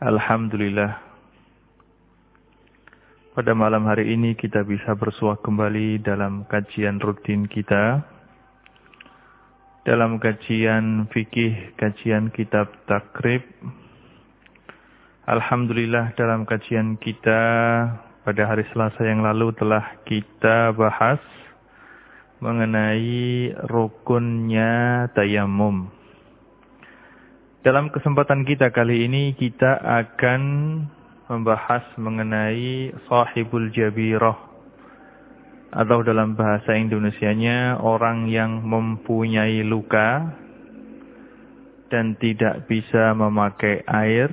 Alhamdulillah. Pada malam hari ini kita bisa bersuah kembali dalam kajian rutin kita. Dalam kajian fikih, kajian kitab takrib. Alhamdulillah dalam kajian kita pada hari Selasa yang lalu telah kita bahas mengenai rukunnya tayamum dalam kesempatan kita kali ini kita akan membahas mengenai sahibul jabirah. Atau dalam bahasa Indonesianya orang yang mempunyai luka dan tidak bisa memakai air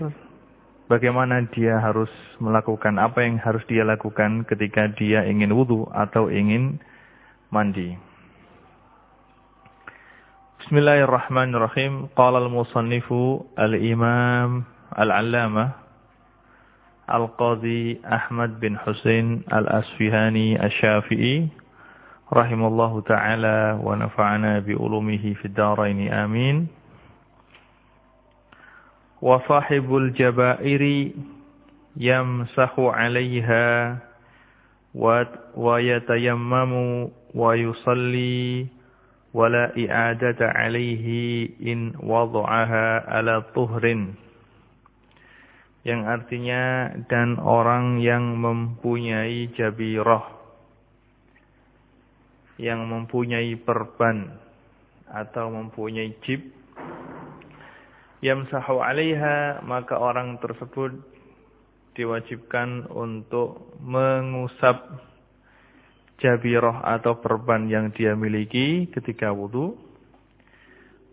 bagaimana dia harus melakukan apa yang harus dia lakukan ketika dia ingin wudhu atau ingin mandi Bismillahirrahmanirrahim. Qala al-musannifu al-imam al-allama al-qadhi Ahmad bin Husain al-Asfihani al-Syafi'i rahimallahu ta'ala wa nafa'ana bi ulumihi fid dharain amin. Wa sahibul jabairi yamsahu 'alayha wa yatayammamu wa yusalli wala i'adata alaihi in wada'aha ala tuhrin yang artinya dan orang yang mempunyai jabirah yang mempunyai perban atau mempunyai jib yamsahu alaiha maka orang tersebut diwajibkan untuk mengusap jabirah atau perban yang dia miliki ketika wudhu.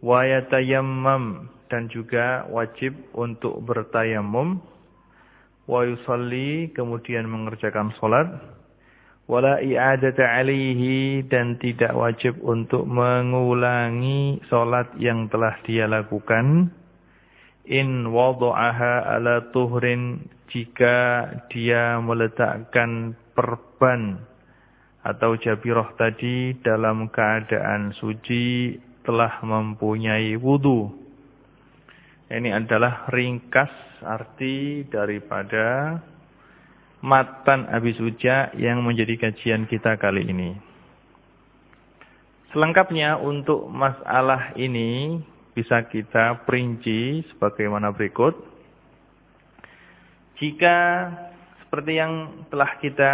Wa yatayammam dan juga wajib untuk bertayamum. Wa yusalli kemudian mengerjakan solat. Wala i'adata alihi dan tidak wajib untuk mengulangi solat yang telah dia lakukan. In wadu'aha ala tuhrin jika dia meletakkan perban atau jabirah tadi dalam keadaan suci telah mempunyai wudhu. Ini adalah ringkas arti daripada matan Abi Suja yang menjadi kajian kita kali ini. Selengkapnya untuk masalah ini bisa kita perinci sebagaimana berikut. Jika seperti yang telah kita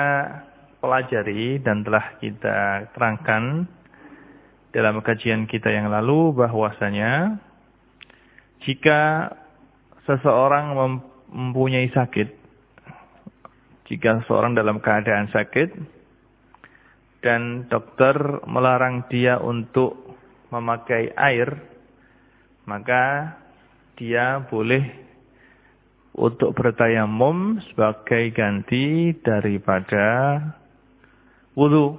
pelajari dan telah kita terangkan dalam kajian kita yang lalu bahwasanya jika seseorang mempunyai sakit, jika seseorang dalam keadaan sakit dan dokter melarang dia untuk memakai air, maka dia boleh untuk bertayamum sebagai ganti daripada wudhu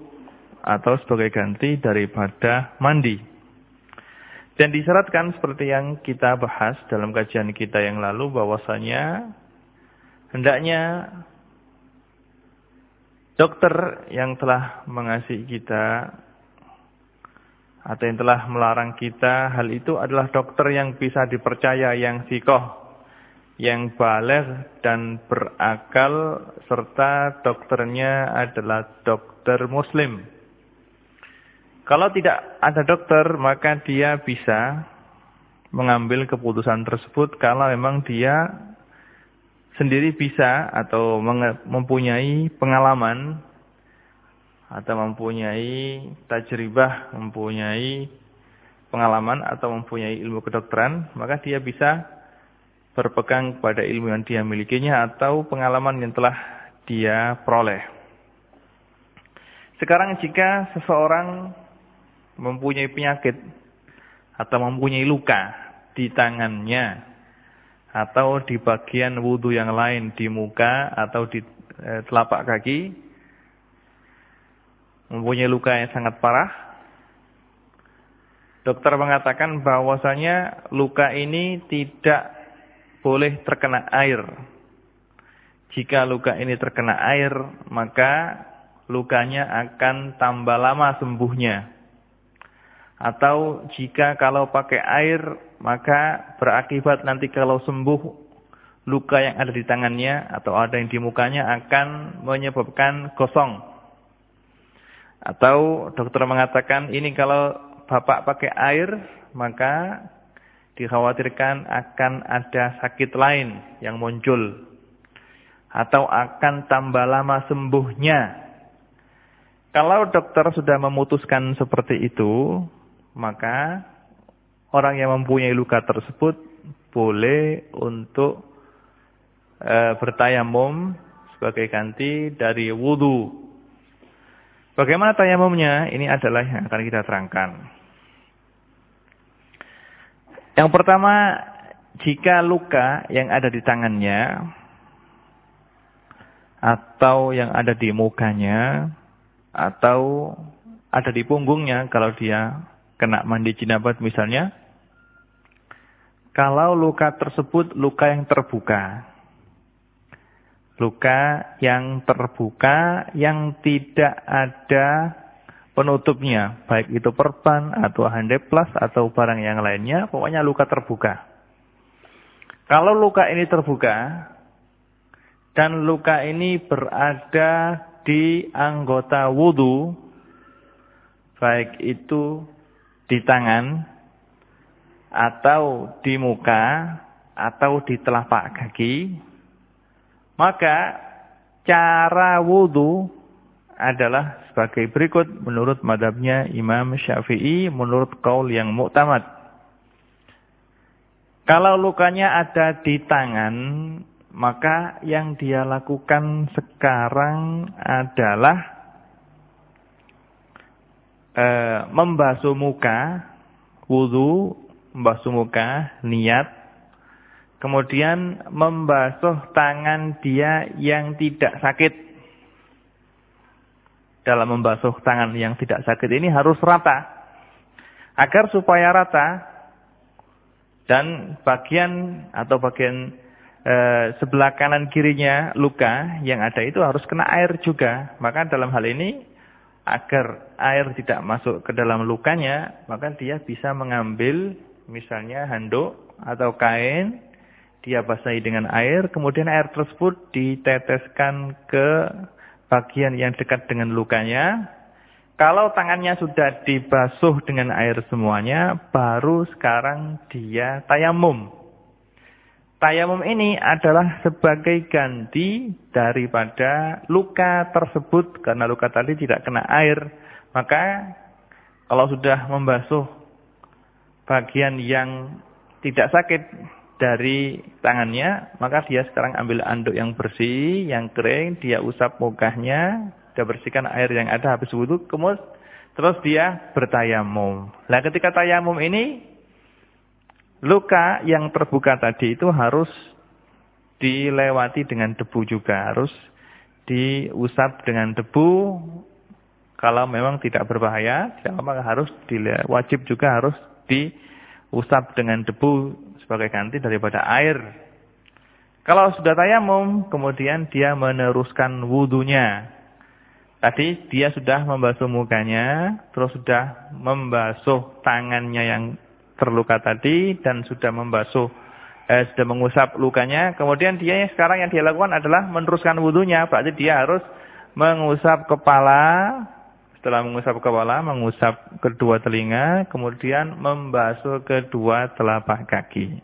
atau sebagai ganti daripada mandi. Dan disyaratkan seperti yang kita bahas dalam kajian kita yang lalu bahwasanya hendaknya dokter yang telah mengasihi kita atau yang telah melarang kita hal itu adalah dokter yang bisa dipercaya yang sikoh yang balik dan berakal serta dokternya adalah dokter muslim. Kalau tidak ada dokter maka dia bisa mengambil keputusan tersebut kalau memang dia sendiri bisa atau mempunyai pengalaman atau mempunyai tajribah, mempunyai pengalaman atau mempunyai ilmu kedokteran, maka dia bisa berpegang pada ilmu yang dia milikinya atau pengalaman yang telah dia peroleh. Sekarang jika seseorang mempunyai penyakit atau mempunyai luka di tangannya atau di bagian wudhu yang lain di muka atau di e, telapak kaki mempunyai luka yang sangat parah dokter mengatakan bahwasanya luka ini tidak boleh terkena air jika luka ini terkena air maka lukanya akan tambah lama sembuhnya atau jika kalau pakai air maka berakibat nanti kalau sembuh luka yang ada di tangannya atau ada yang di mukanya akan menyebabkan gosong. Atau dokter mengatakan ini kalau bapak pakai air maka dikhawatirkan akan ada sakit lain yang muncul. Atau akan tambah lama sembuhnya. Kalau dokter sudah memutuskan seperti itu, maka orang yang mempunyai luka tersebut boleh untuk e, bertayamum sebagai ganti dari wudhu. Bagaimana tayamumnya? Ini adalah yang akan kita terangkan. Yang pertama, jika luka yang ada di tangannya atau yang ada di mukanya atau ada di punggungnya kalau dia kena mandi jinabat misalnya kalau luka tersebut luka yang terbuka. Luka yang terbuka yang tidak ada penutupnya. Baik itu perban atau handeplas atau barang yang lainnya. Pokoknya luka terbuka. Kalau luka ini terbuka. Dan luka ini berada di anggota wudhu. Baik itu di tangan atau di muka atau di telapak kaki, maka cara wudhu adalah sebagai berikut menurut madhabnya Imam Syafi'i menurut kaul yang muktamad. Kalau lukanya ada di tangan, maka yang dia lakukan sekarang adalah e, membasuh muka, wudhu membasuh muka, niat. Kemudian membasuh tangan dia yang tidak sakit. Dalam membasuh tangan yang tidak sakit ini harus rata. Agar supaya rata. Dan bagian atau bagian e, sebelah kanan kirinya luka yang ada itu harus kena air juga. Maka dalam hal ini agar air tidak masuk ke dalam lukanya, maka dia bisa mengambil misalnya handuk atau kain, dia basahi dengan air, kemudian air tersebut diteteskan ke bagian yang dekat dengan lukanya. Kalau tangannya sudah dibasuh dengan air semuanya, baru sekarang dia tayamum. Tayamum ini adalah sebagai ganti daripada luka tersebut. Karena luka tadi tidak kena air. Maka kalau sudah membasuh bagian yang tidak sakit dari tangannya, maka dia sekarang ambil anduk yang bersih, yang kering, dia usap mukanya, dia bersihkan air yang ada habis wudhu, kemudian terus dia bertayamum. Nah ketika tayamum ini, luka yang terbuka tadi itu harus dilewati dengan debu juga, harus diusap dengan debu, kalau memang tidak berbahaya, apa harus wajib juga harus diusap dengan debu sebagai ganti daripada air. Kalau sudah tayamum, kemudian dia meneruskan wudhunya. Tadi dia sudah membasuh mukanya, terus sudah membasuh tangannya yang terluka tadi, dan sudah membasuh, eh, sudah mengusap lukanya. Kemudian dia sekarang yang dia lakukan adalah meneruskan wudhunya. Berarti dia harus mengusap kepala, setelah mengusap kepala, mengusap kedua telinga, kemudian membasuh kedua telapak kaki.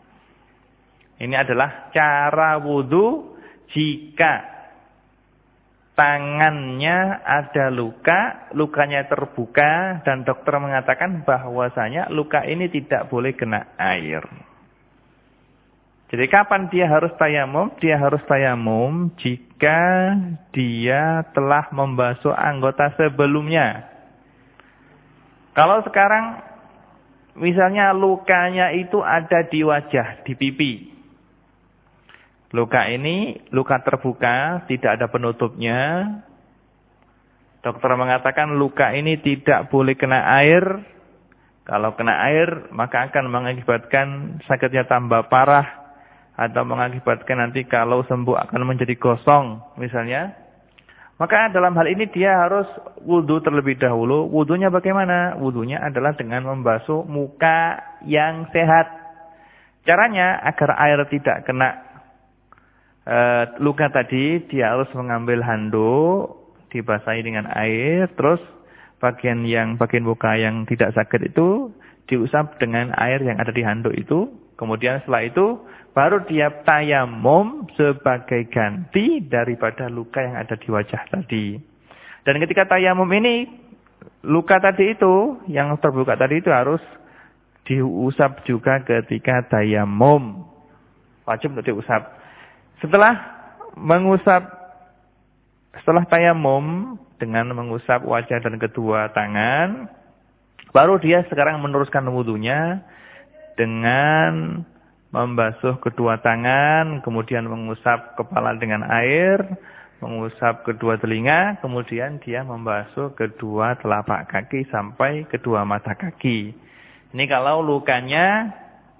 Ini adalah cara wudhu jika tangannya ada luka, lukanya terbuka, dan dokter mengatakan bahwasanya luka ini tidak boleh kena air. Jadi kapan dia harus tayamum? Dia harus tayamum jika dia telah membasuh anggota sebelumnya. Kalau sekarang misalnya lukanya itu ada di wajah, di pipi. Luka ini luka terbuka, tidak ada penutupnya. Dokter mengatakan luka ini tidak boleh kena air. Kalau kena air, maka akan mengakibatkan sakitnya tambah parah. Atau mengakibatkan nanti kalau sembuh akan menjadi gosong, misalnya. Maka dalam hal ini dia harus wudhu terlebih dahulu. Wudhunya bagaimana? Wudhunya adalah dengan membasuh muka yang sehat. Caranya agar air tidak kena uh, luka tadi dia harus mengambil handuk, dibasahi dengan air, terus bagian yang bagian muka yang tidak sakit itu diusap dengan air yang ada di handuk itu. Kemudian setelah itu baru dia tayamum sebagai ganti daripada luka yang ada di wajah tadi. Dan ketika tayamum ini luka tadi itu yang terbuka tadi itu harus diusap juga ketika tayamum. Wajib untuk diusap. Setelah mengusap, setelah tayamum dengan mengusap wajah dan kedua tangan, baru dia sekarang meneruskan wudhunya dengan membasuh kedua tangan, kemudian mengusap kepala dengan air, mengusap kedua telinga, kemudian dia membasuh kedua telapak kaki sampai kedua mata kaki. Ini kalau lukanya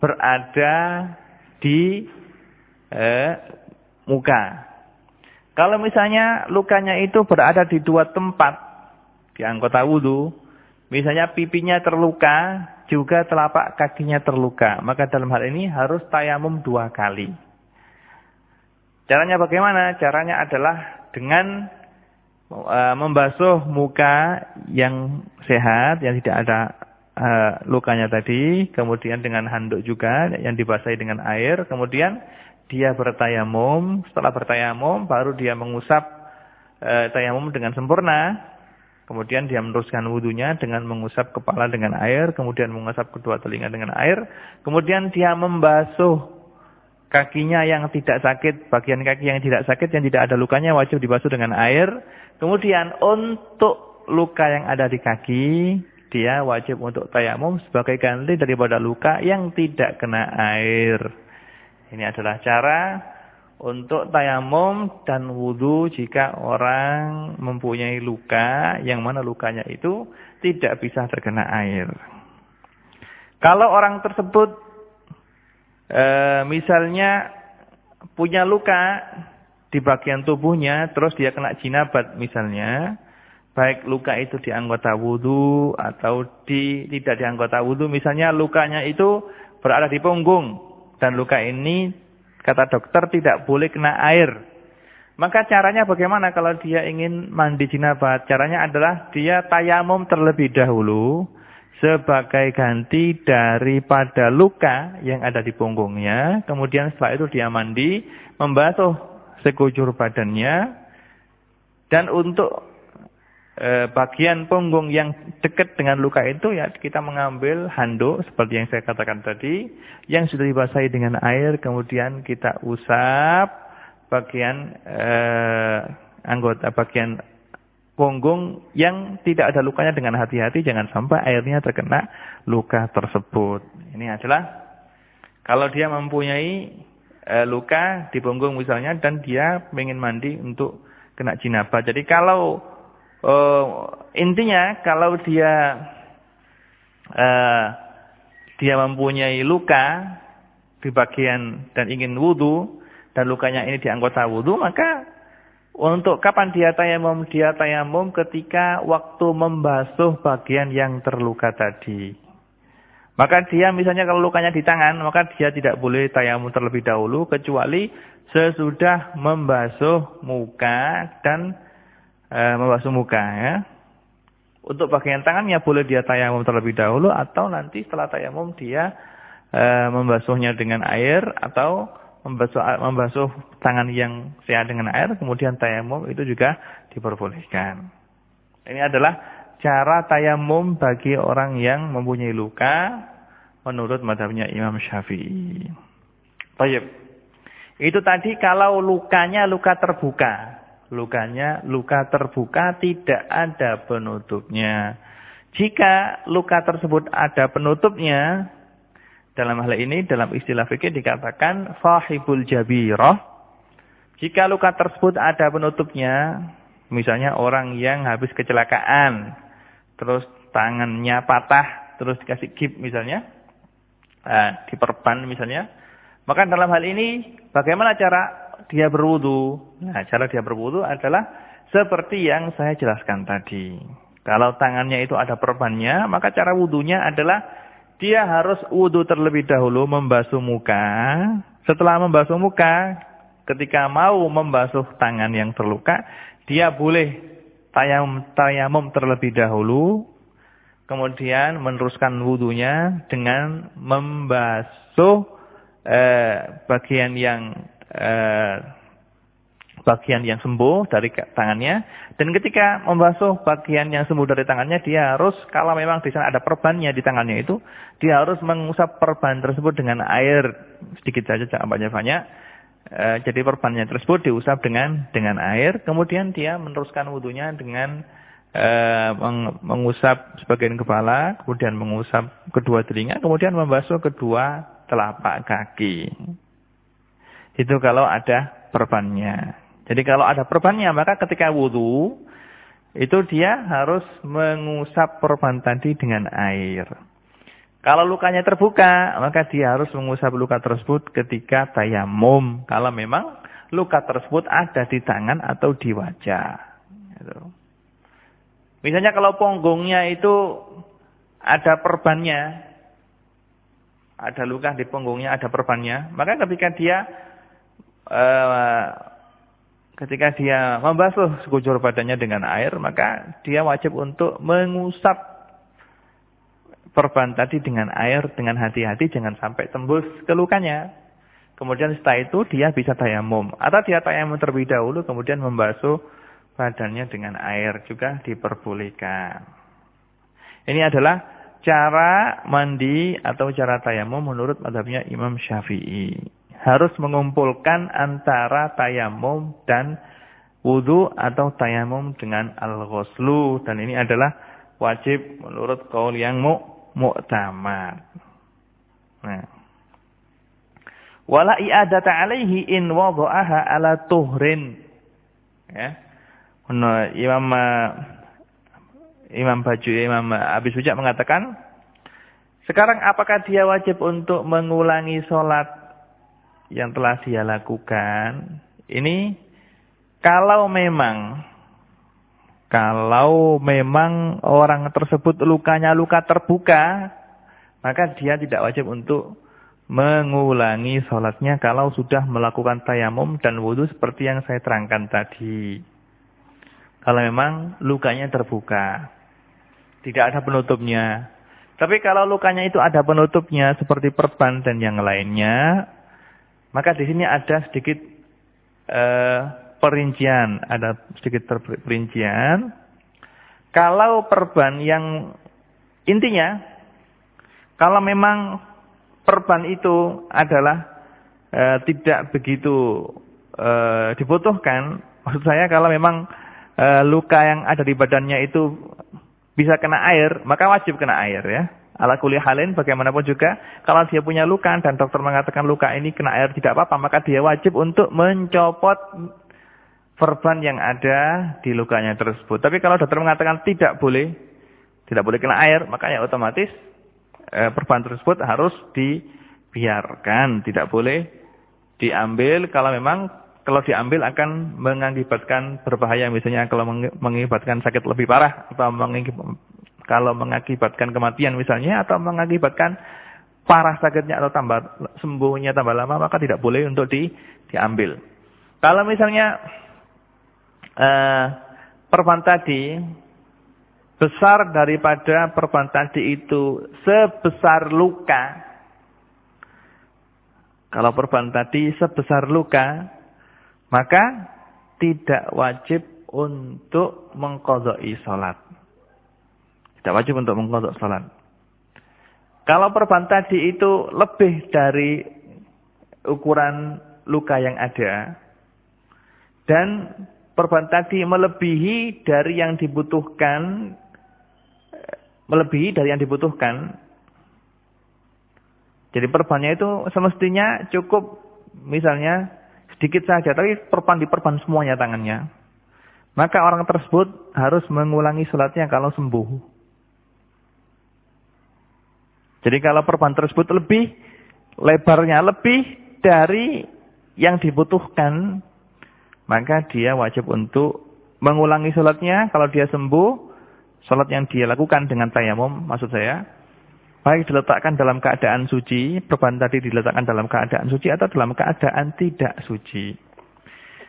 berada di eh, muka. Kalau misalnya lukanya itu berada di dua tempat di anggota wudhu, misalnya pipinya terluka, juga telapak kakinya terluka, maka dalam hal ini harus tayamum dua kali. Caranya bagaimana? Caranya adalah dengan uh, membasuh muka yang sehat, yang tidak ada uh, lukanya tadi, kemudian dengan handuk juga yang dibasahi dengan air, kemudian dia bertayamum, setelah bertayamum baru dia mengusap e, tayamum dengan sempurna. Kemudian dia meneruskan wudhunya dengan mengusap kepala dengan air, kemudian mengusap kedua telinga dengan air, kemudian dia membasuh kakinya yang tidak sakit, bagian kaki yang tidak sakit, yang tidak ada lukanya wajib dibasuh dengan air. Kemudian untuk luka yang ada di kaki, dia wajib untuk tayamum sebagai ganti daripada luka yang tidak kena air. Ini adalah cara untuk tayamum dan wudhu jika orang mempunyai luka yang mana lukanya itu tidak bisa terkena air. Kalau orang tersebut e, misalnya punya luka di bagian tubuhnya terus dia kena jinabat misalnya, baik luka itu di anggota wudhu atau di tidak di anggota wudhu, misalnya lukanya itu berada di punggung dan luka ini kata dokter tidak boleh kena air. Maka caranya bagaimana kalau dia ingin mandi jinabat? Caranya adalah dia tayamum terlebih dahulu sebagai ganti daripada luka yang ada di punggungnya. Kemudian setelah itu dia mandi, membasuh sekujur badannya. Dan untuk e, bagian punggung yang dekat dengan luka itu ya kita mengambil handuk seperti yang saya katakan tadi yang sudah dibasahi dengan air kemudian kita usap bagian e, anggota bagian punggung yang tidak ada lukanya dengan hati-hati jangan sampai airnya terkena luka tersebut. Ini adalah kalau dia mempunyai e, luka di punggung misalnya dan dia ingin mandi untuk kena jinabah. Jadi kalau Uh, intinya kalau dia uh, dia mempunyai luka di bagian dan ingin wudhu dan lukanya ini di anggota wudhu maka untuk kapan dia tayamum dia tayamum ketika waktu membasuh bagian yang terluka tadi. Maka dia misalnya kalau lukanya di tangan maka dia tidak boleh tayamum terlebih dahulu kecuali sesudah membasuh muka dan e, membasuh muka ya. Untuk bagian tangannya boleh dia tayamum terlebih dahulu atau nanti setelah tayamum dia e, membasuhnya dengan air atau membasuh membasuh tangan yang sehat dengan air kemudian tayamum itu juga diperbolehkan. Ini adalah cara tayamum bagi orang yang mempunyai luka menurut madhabnya Imam Syafi'i. Baik. Itu tadi kalau lukanya luka terbuka lukanya luka terbuka tidak ada penutupnya. Jika luka tersebut ada penutupnya, dalam hal ini dalam istilah fikih dikatakan fahibul jabirah, Jika luka tersebut ada penutupnya, misalnya orang yang habis kecelakaan, terus tangannya patah, terus dikasih gip misalnya, nah, diperban misalnya, maka dalam hal ini bagaimana cara dia berwudu? Nah, cara dia berwudu adalah seperti yang saya jelaskan tadi. Kalau tangannya itu ada perbannya, maka cara wudunya adalah dia harus wudu terlebih dahulu membasuh muka. Setelah membasuh muka, ketika mau membasuh tangan yang terluka, dia boleh tayamum, tayamum terlebih dahulu, kemudian meneruskan wudhunya dengan membasuh eh, bagian yang eh, bagian yang sembuh dari tangannya. Dan ketika membasuh bagian yang sembuh dari tangannya dia harus kalau memang di sana ada perbannya di tangannya itu dia harus mengusap perban tersebut dengan air. Sedikit saja jangan banyak-banyak. E, jadi perbannya tersebut diusap dengan dengan air, kemudian dia meneruskan wudhunya dengan e, meng, mengusap sebagian kepala, kemudian mengusap kedua telinga, kemudian membasuh kedua telapak kaki. Itu kalau ada perbannya. Jadi kalau ada perbannya, maka ketika wudhu, itu dia harus mengusap perban tadi dengan air. Kalau lukanya terbuka, maka dia harus mengusap luka tersebut ketika tayamum. Kalau memang luka tersebut ada di tangan atau di wajah. Gitu. Misalnya kalau punggungnya itu ada perbannya, ada luka di punggungnya, ada perbannya, maka ketika dia uh, ketika dia membasuh sekujur badannya dengan air, maka dia wajib untuk mengusap perban tadi dengan air dengan hati-hati jangan sampai tembus ke lukanya. Kemudian setelah itu dia bisa tayamum. Atau dia tayamum terlebih dahulu kemudian membasuh badannya dengan air juga diperbolehkan. Ini adalah cara mandi atau cara tayamum menurut madhabnya Imam Syafi'i. Harus mengumpulkan antara tayamum dan wudhu atau tayamum dengan al-ghuslu. Dan ini adalah wajib menurut kaul yang mu mu'tamad. Nah. Wala i'adata alaihi in wada'aha ala tuhrin. Ya. Imam Imam Baju Imam Abi Suja mengatakan sekarang apakah dia wajib untuk mengulangi sholat yang telah dia lakukan? Ini kalau memang kalau memang orang tersebut lukanya luka terbuka, maka dia tidak wajib untuk mengulangi sholatnya kalau sudah melakukan tayamum dan wudhu seperti yang saya terangkan tadi. Kalau memang lukanya terbuka, tidak ada penutupnya. Tapi kalau lukanya itu ada penutupnya seperti perban dan yang lainnya, maka di sini ada sedikit uh, perincian, ada sedikit perincian. Kalau perban yang intinya, kalau memang perban itu adalah e, tidak begitu e, dibutuhkan, maksud saya kalau memang e, luka yang ada di badannya itu bisa kena air, maka wajib kena air ya. Ala kuliah halin bagaimanapun juga kalau dia punya luka dan dokter mengatakan luka ini kena air tidak apa-apa maka dia wajib untuk mencopot perban yang ada di lukanya tersebut. Tapi kalau dokter mengatakan tidak boleh, tidak boleh kena air, makanya otomatis e, perban tersebut harus dibiarkan, tidak boleh diambil kalau memang kalau diambil akan mengakibatkan berbahaya misalnya kalau mengakibatkan sakit lebih parah atau kalau mengakibatkan kematian misalnya atau mengakibatkan parah sakitnya atau tambah sembuhnya tambah lama maka tidak boleh untuk di, diambil. Kalau misalnya uh, perban tadi besar daripada perban tadi itu sebesar luka. Kalau perban tadi sebesar luka, maka tidak wajib untuk mengkodoi sholat. Tidak wajib untuk mengkodok sholat. Kalau perban tadi itu lebih dari ukuran luka yang ada, dan perban tadi melebihi dari yang dibutuhkan melebihi dari yang dibutuhkan. Jadi perbannya itu semestinya cukup misalnya sedikit saja, tapi perban diperban semuanya tangannya. Maka orang tersebut harus mengulangi sholatnya kalau sembuh. Jadi kalau perban tersebut lebih, lebarnya lebih dari yang dibutuhkan, maka dia wajib untuk mengulangi sholatnya. Kalau dia sembuh, sholat yang dia lakukan dengan tayamum, maksud saya, baik diletakkan dalam keadaan suci, perban tadi diletakkan dalam keadaan suci atau dalam keadaan tidak suci.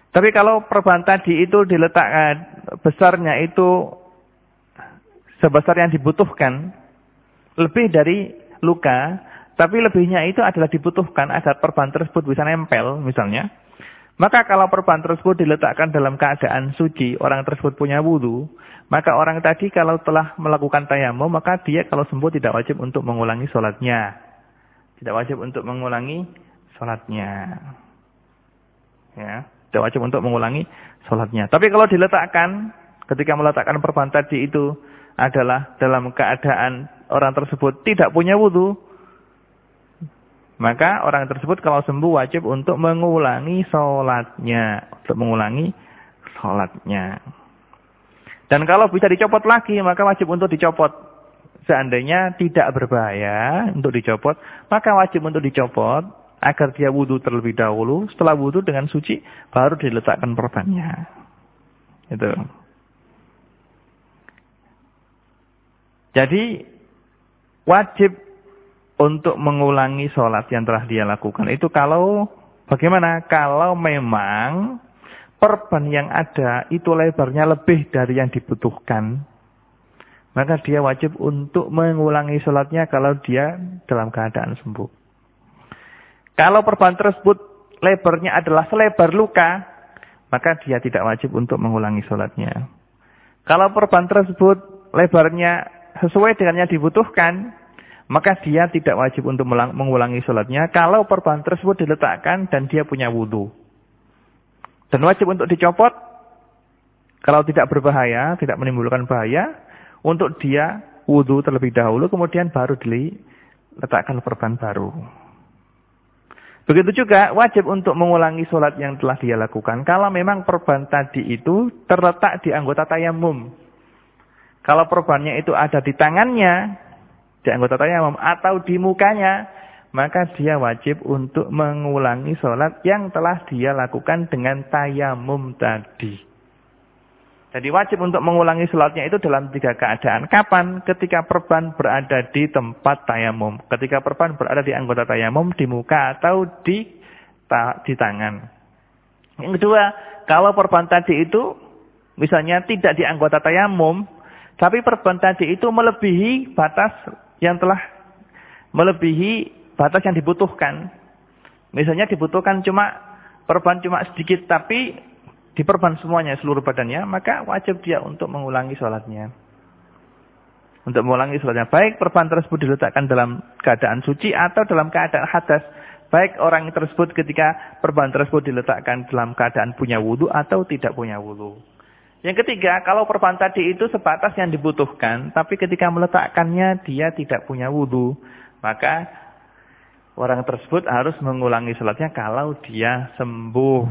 Tapi kalau perban tadi itu diletakkan besarnya itu sebesar yang dibutuhkan, lebih dari luka, tapi lebihnya itu adalah dibutuhkan agar perban tersebut bisa nempel misalnya. Maka kalau perban tersebut diletakkan dalam keadaan suci, orang tersebut punya wudhu, maka orang tadi kalau telah melakukan tayamum, maka dia kalau sembuh tidak wajib untuk mengulangi sholatnya. Tidak wajib untuk mengulangi sholatnya. Ya, tidak wajib untuk mengulangi sholatnya. Tapi kalau diletakkan, ketika meletakkan perban tadi itu adalah dalam keadaan orang tersebut tidak punya wudhu, maka orang tersebut kalau sembuh wajib untuk mengulangi sholatnya. Untuk mengulangi sholatnya. Dan kalau bisa dicopot lagi, maka wajib untuk dicopot. Seandainya tidak berbahaya untuk dicopot, maka wajib untuk dicopot agar dia wudhu terlebih dahulu. Setelah wudhu dengan suci, baru diletakkan perbannya. Itu. Jadi, wajib untuk mengulangi sholat yang telah dia lakukan. Itu kalau bagaimana? Kalau memang perban yang ada itu lebarnya lebih dari yang dibutuhkan. Maka dia wajib untuk mengulangi sholatnya kalau dia dalam keadaan sembuh. Kalau perban tersebut lebarnya adalah selebar luka, maka dia tidak wajib untuk mengulangi sholatnya. Kalau perban tersebut lebarnya sesuai dengan yang dibutuhkan, maka dia tidak wajib untuk mengulangi sholatnya kalau perban tersebut diletakkan dan dia punya wudhu. Dan wajib untuk dicopot kalau tidak berbahaya, tidak menimbulkan bahaya, untuk dia wudhu terlebih dahulu, kemudian baru diletakkan perban baru. Begitu juga wajib untuk mengulangi sholat yang telah dia lakukan. Kalau memang perban tadi itu terletak di anggota tayamum. Kalau perbannya itu ada di tangannya, di anggota tayamum atau di mukanya, maka dia wajib untuk mengulangi sholat yang telah dia lakukan dengan tayamum tadi. Jadi wajib untuk mengulangi sholatnya itu dalam tiga keadaan. Kapan? Ketika perban berada di tempat tayamum. Ketika perban berada di anggota tayamum, di muka atau di ta di tangan. Yang kedua, kalau perban tadi itu misalnya tidak di anggota tayamum, tapi perban tadi itu melebihi batas yang telah melebihi batas yang dibutuhkan. Misalnya dibutuhkan cuma perban cuma sedikit tapi diperban semuanya seluruh badannya, maka wajib dia untuk mengulangi sholatnya. Untuk mengulangi sholatnya. Baik perban tersebut diletakkan dalam keadaan suci atau dalam keadaan hadas. Baik orang tersebut ketika perban tersebut diletakkan dalam keadaan punya wudhu atau tidak punya wudhu. Yang ketiga, kalau perban tadi itu sebatas yang dibutuhkan, tapi ketika meletakkannya dia tidak punya wudhu, maka orang tersebut harus mengulangi sholatnya kalau dia sembuh.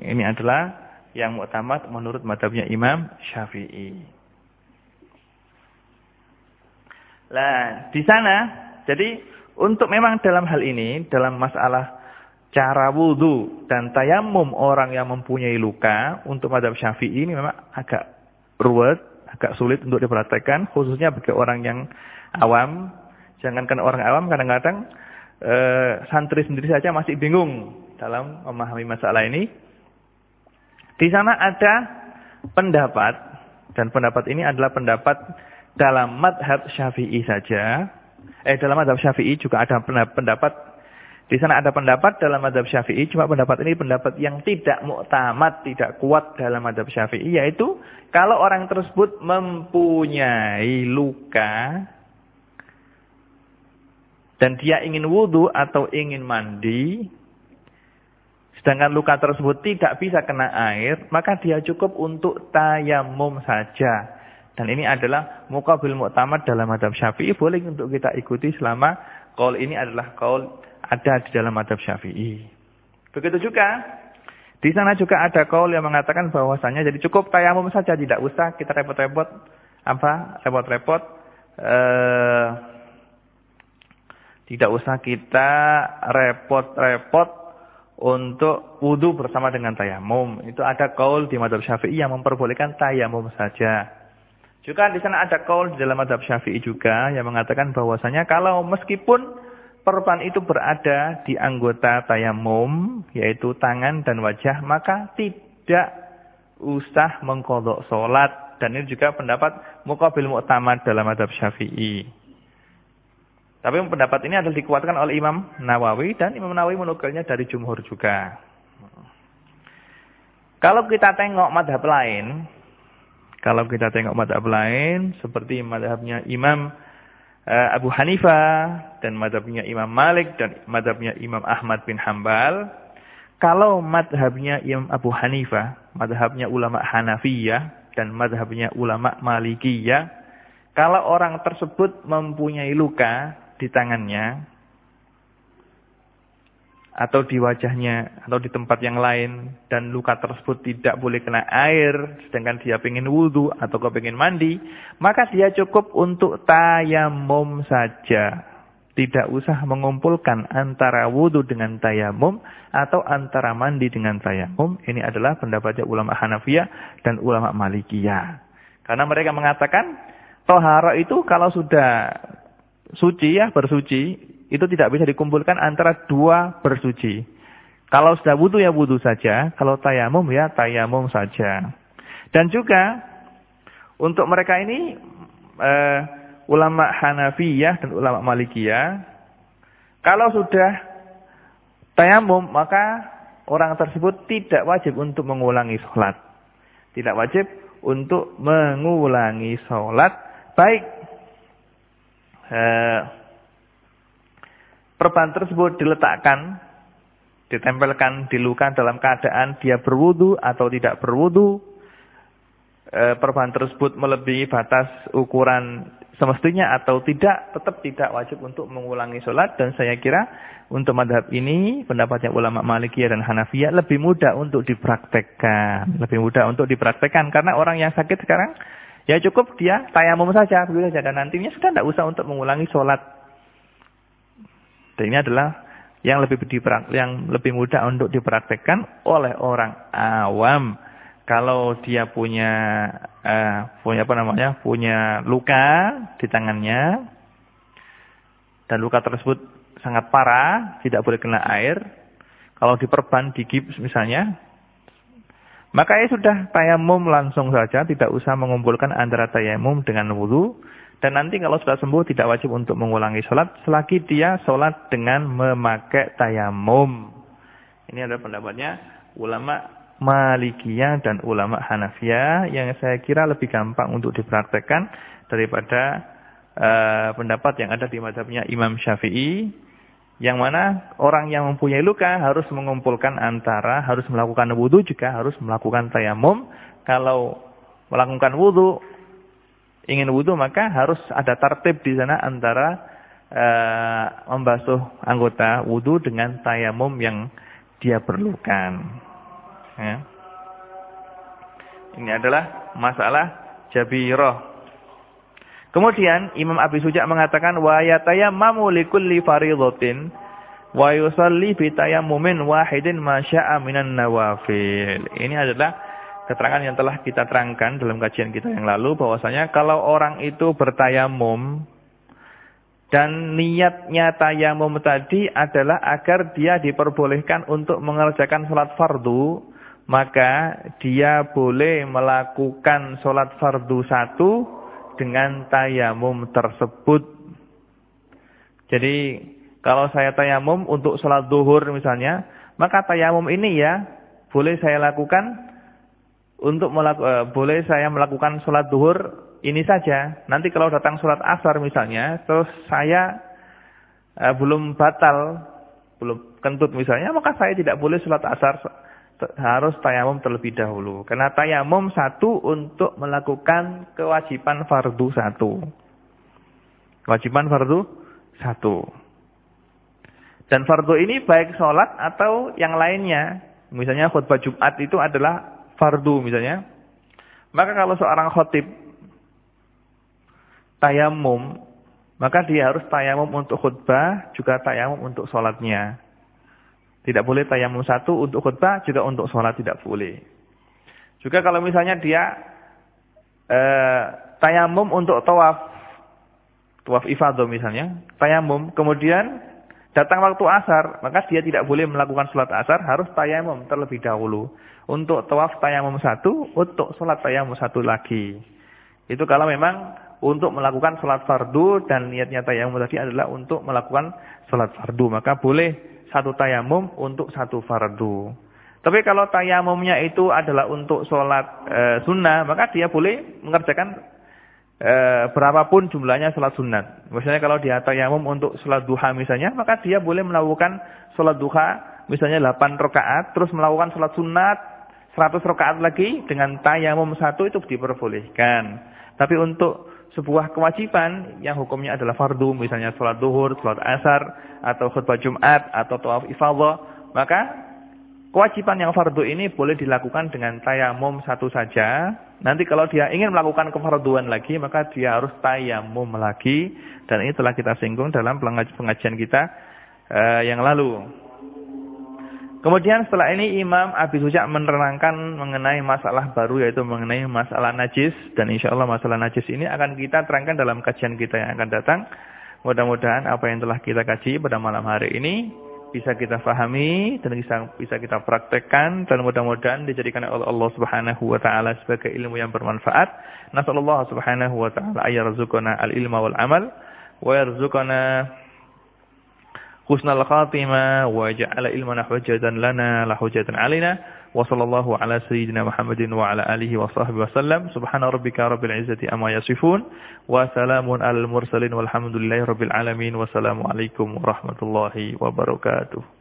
Ini adalah yang muktamad menurut madhabnya Imam Syafi'i. Nah, di sana, jadi untuk memang dalam hal ini, dalam masalah cara wudhu dan tayamum orang yang mempunyai luka untuk madhab syafi'i ini memang agak ruwet, agak sulit untuk diperhatikan, khususnya bagi orang yang awam. Jangankan orang awam, kadang-kadang eh, santri sendiri saja masih bingung dalam memahami masalah ini. Di sana ada pendapat, dan pendapat ini adalah pendapat dalam madhab syafi'i saja. Eh, dalam madhab syafi'i juga ada pendapat di sana ada pendapat dalam madhab syafi'i, cuma pendapat ini pendapat yang tidak muktamad, tidak kuat dalam madhab syafi'i, yaitu kalau orang tersebut mempunyai luka, dan dia ingin wudhu atau ingin mandi, sedangkan luka tersebut tidak bisa kena air, maka dia cukup untuk tayamum saja. Dan ini adalah mukabil muktamad dalam madhab syafi'i, boleh untuk kita ikuti selama kaul ini adalah kaul ada di dalam madhab syafi'i. Begitu juga Di sana juga ada kaul yang mengatakan bahwasanya jadi cukup tayamum saja, tidak usah kita repot-repot apa? Repot-repot eh, tidak usah kita repot-repot untuk wudhu bersama dengan tayamum. Itu ada kaul di madhab syafi'i yang memperbolehkan tayamum saja. Juga di sana ada kaul di dalam madhab syafi'i juga yang mengatakan bahwasanya kalau meskipun perban itu berada di anggota tayamum, yaitu tangan dan wajah, maka tidak usah mengkodok sholat. Dan ini juga pendapat mukabil mu'tamad dalam adab syafi'i. Tapi pendapat ini adalah dikuatkan oleh Imam Nawawi dan Imam Nawawi menukilnya dari jumhur juga. Kalau kita tengok madhab lain, kalau kita tengok madhab lain, seperti madhabnya Imam Abu Hanifah dan madhabnya Imam Malik dan madhabnya Imam Ahmad bin Hambal. Kalau madhabnya Imam Abu Hanifah, madhabnya ulama Hanafiyah dan madhabnya ulama Malikiyah, kalau orang tersebut mempunyai luka di tangannya, atau di wajahnya atau di tempat yang lain dan luka tersebut tidak boleh kena air sedangkan dia ingin wudhu atau ingin mandi maka dia cukup untuk tayamum saja. Tidak usah mengumpulkan antara wudhu dengan tayamum atau antara mandi dengan tayamum. Ini adalah pendapatnya ulama Hanafiyah dan ulama Malikiyah. Karena mereka mengatakan tohara itu kalau sudah suci ya bersuci itu tidak bisa dikumpulkan antara dua bersuci. Kalau sudah wudhu ya wudhu saja, kalau tayamum ya tayamum saja. Dan juga untuk mereka ini uh, ulama Hanafiyah dan ulama Malikiyah, kalau sudah tayamum maka orang tersebut tidak wajib untuk mengulangi sholat. Tidak wajib untuk mengulangi sholat. Baik. Uh, perban tersebut diletakkan, ditempelkan di luka dalam keadaan dia berwudu atau tidak berwudu, e, perban tersebut melebihi batas ukuran semestinya atau tidak, tetap tidak wajib untuk mengulangi sholat. Dan saya kira untuk madhab ini, pendapatnya ulama Malikiyah dan Hanafiyah lebih mudah untuk dipraktekkan. Lebih mudah untuk dipraktekkan. Karena orang yang sakit sekarang, ya cukup dia tayamum saja. Begitu saja. Dan nantinya sudah tidak usah untuk mengulangi sholat. Dan ini adalah yang lebih yang lebih mudah untuk dipraktekkan oleh orang awam. Kalau dia punya uh, punya apa namanya? punya luka di tangannya dan luka tersebut sangat parah, tidak boleh kena air. Kalau diperban di gips misalnya, maka ya sudah tayamum langsung saja, tidak usah mengumpulkan antara tayamum dengan wudhu. Dan nanti kalau sudah sembuh tidak wajib untuk mengulangi sholat selagi dia sholat dengan memakai tayamum. Ini adalah pendapatnya ulama Malikiyah dan ulama Hanafiyah yang saya kira lebih gampang untuk dipraktekkan daripada uh, pendapat yang ada di madhabnya Imam Syafi'i yang mana orang yang mempunyai luka harus mengumpulkan antara harus melakukan wudhu juga harus melakukan tayamum. Kalau melakukan wudhu ingin wudhu maka harus ada tertib di sana antara uh, membasuh anggota wudhu dengan tayamum yang dia perlukan. Ya. Ini adalah masalah jabiroh. Kemudian Imam Abi Suja mengatakan wa yatayammamu likulli fariidhatin wa yusalli bi tayammumin wahidin ma syaa minan nawafil. Ini adalah keterangan yang telah kita terangkan dalam kajian kita yang lalu bahwasanya kalau orang itu bertayamum dan niatnya tayamum tadi adalah agar dia diperbolehkan untuk mengerjakan sholat fardu, maka dia boleh melakukan sholat fardu satu dengan tayamum tersebut. Jadi kalau saya tayamum untuk sholat duhur misalnya, maka tayamum ini ya boleh saya lakukan untuk melaku, uh, boleh saya melakukan sholat duhur ini saja. Nanti kalau datang sholat asar misalnya, terus saya uh, belum batal, belum kentut misalnya, maka saya tidak boleh sholat asar. Harus tayamum terlebih dahulu. Karena tayamum satu untuk melakukan kewajiban fardu satu. Kewajiban fardu satu. Dan fardu ini baik sholat atau yang lainnya. misalnya khutbah Jumat itu adalah fardu misalnya. Maka kalau seorang khotib tayamum, maka dia harus tayamum untuk khutbah, juga tayamum untuk sholatnya. Tidak boleh tayamum satu untuk khutbah, juga untuk sholat tidak boleh. Juga kalau misalnya dia eh, tayamum untuk tawaf, tawaf ifadah misalnya, tayamum, kemudian datang waktu asar, maka dia tidak boleh melakukan sholat asar, harus tayamum terlebih dahulu. Untuk tawaf tayamum satu, untuk sholat tayamum satu lagi. Itu kalau memang untuk melakukan sholat fardu dan niatnya tayamum tadi adalah untuk melakukan sholat fardu. Maka boleh satu tayamum untuk satu fardu. Tapi kalau tayamumnya itu adalah untuk sholat e, sunnah, maka dia boleh mengerjakan e, berapapun jumlahnya sholat sunat. Misalnya kalau dia tayamum untuk sholat duha misalnya, maka dia boleh melakukan sholat duha misalnya 8 rakaat, terus melakukan sholat sunat 100 rakaat lagi dengan tayamum satu itu diperbolehkan. Tapi untuk sebuah kewajiban yang hukumnya adalah fardu, misalnya sholat duhur, sholat asar, atau khutbah Jumat, atau tawaf ifadah, maka Kewajiban yang fardu ini boleh dilakukan dengan tayamum satu saja. Nanti kalau dia ingin melakukan kefarduan lagi, maka dia harus tayamum lagi. Dan ini telah kita singgung dalam pengajian kita uh, yang lalu. Kemudian setelah ini Imam Abi Suja menerangkan mengenai masalah baru yaitu mengenai masalah najis. Dan insya Allah masalah najis ini akan kita terangkan dalam kajian kita yang akan datang. Mudah-mudahan apa yang telah kita kaji pada malam hari ini bisa kita fahami dan bisa bisa kita praktekkan dan mudah-mudahan dijadikan oleh Allah Subhanahu wa taala sebagai ilmu yang bermanfaat. Nasallallahu subhanahu wa taala ayarzuqana al-ilma wal amal wa yarzuqana husnal khatimah wa ja'ala ilmana hujjatan lana la hujjatan alaina wa ala sayyidina Muhammadin wa ala alihi wa sahbihi wa sallam. Subhana rabbika rabbil izzati amma yasifun. Wa salamun alal mursalin walhamdulillahi rabbil alamin. Wa salamu alaikum warahmatullahi wabarakatuh